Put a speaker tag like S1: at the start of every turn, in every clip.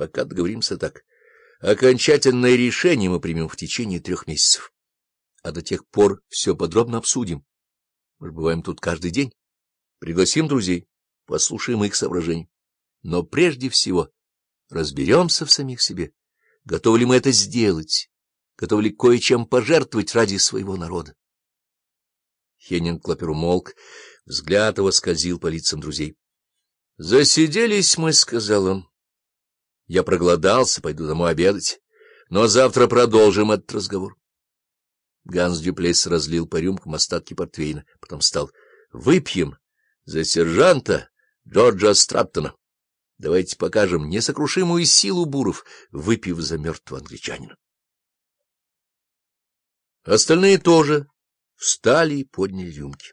S1: Пока договоримся так. Окончательное решение мы примем в течение трех месяцев. А до тех пор все подробно обсудим. Мы же бываем тут каждый день. Пригласим друзей, послушаем их соображений. Но прежде всего разберемся в самих себе. Готовы ли мы это сделать? Готовы ли кое-чем пожертвовать ради своего народа? Хеннинг Клопер умолк, взгляд его скользил по лицам друзей. — Засиделись мы, — сказал он. — Я проголодался, пойду домой обедать, но завтра продолжим этот разговор. Ганс Дюплейс разлил по рюмкам остатки портвейна, потом стал. — Выпьем за сержанта Джорджа Страттона. Давайте покажем несокрушимую силу буров, выпив за мертвого англичанина. Остальные тоже встали и подняли рюмки.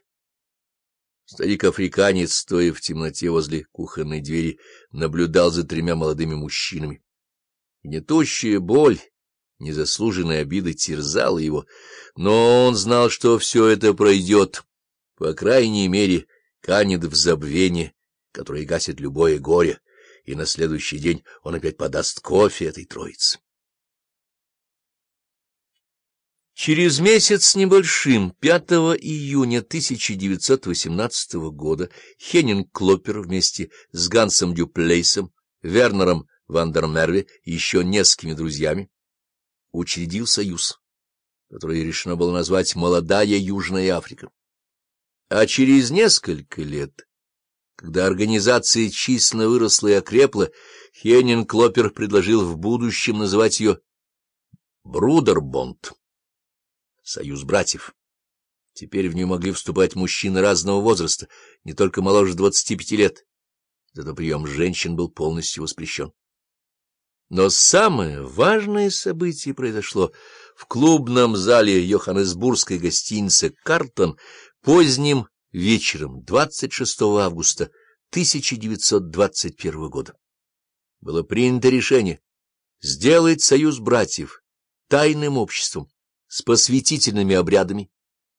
S1: Старик-африканец, стоя в темноте возле кухонной двери, наблюдал за тремя молодыми мужчинами. Гнетущая боль, незаслуженная обида терзала его, но он знал, что все это пройдет, по крайней мере, канет в забвение, которое гасит любое горе, и на следующий день он опять подаст кофе этой троице. Через месяц с небольшим, 5 июня 1918 года, Хеннинг Клоппер вместе с Гансом Дюплейсом, Вернером Вандермерве и еще несколькими друзьями учредил союз, который решено было назвать «Молодая Южная Африка». А через несколько лет, когда организация численно выросла и окрепла, Хеннинг Клоппер предложил в будущем называть ее «Брудербонд». Союз братьев. Теперь в нее могли вступать мужчины разного возраста, не только моложе 25 лет. Зато прием женщин был полностью воспрещен. Но самое важное событие произошло в клубном зале Йоханнесбургской гостиницы «Картон» поздним вечером 26 августа 1921 года. Было принято решение сделать союз братьев тайным обществом, с посвятительными обрядами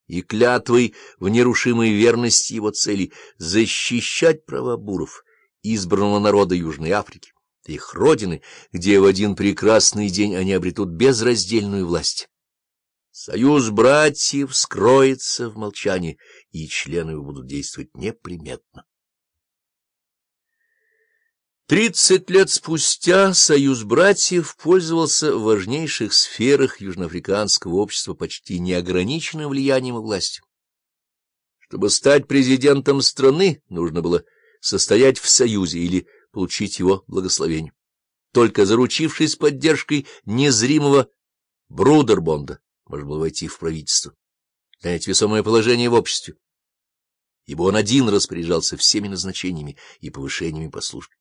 S1: и клятвой в нерушимой верности его цели защищать права буров, избранного народа Южной Африки, их родины, где в один прекрасный день они обретут безраздельную власть. Союз братьев скроется в молчании, и члены его будут действовать неприметно. Тридцать лет спустя союз братьев пользовался в важнейших сферах южноафриканского общества почти неограниченным влиянием и властью. Чтобы стать президентом страны, нужно было состоять в союзе или получить его благословение. Только заручившись поддержкой незримого Брудербонда, можно было войти в правительство, занять весомое положение в обществе, ибо он один распоряжался всеми назначениями и повышениями по службе.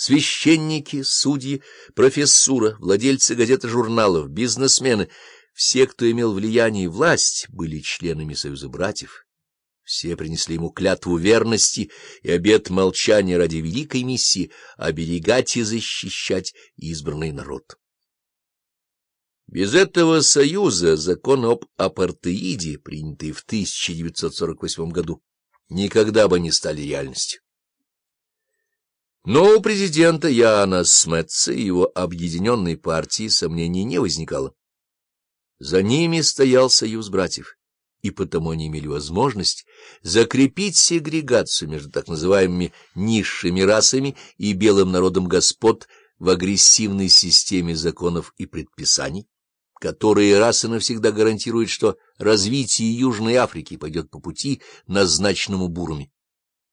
S1: Священники, судьи, профессура, владельцы газет и журналов, бизнесмены — все, кто имел влияние и власть, были членами Союза братьев. Все принесли ему клятву верности и обет молчания ради великой миссии оберегать и защищать избранный народ. Без этого союза закон об апартеиде, принятый в 1948 году, никогда бы не стали реальностью. Но у президента Яна Сметца и его объединенной партии сомнений не возникало. За ними стоял союз братьев, и потому они имели возможность закрепить сегрегацию между так называемыми низшими расами и белым народом господ в агрессивной системе законов и предписаний, которые раз и навсегда гарантируют, что развитие Южной Африки пойдет по пути, назначенному бурами.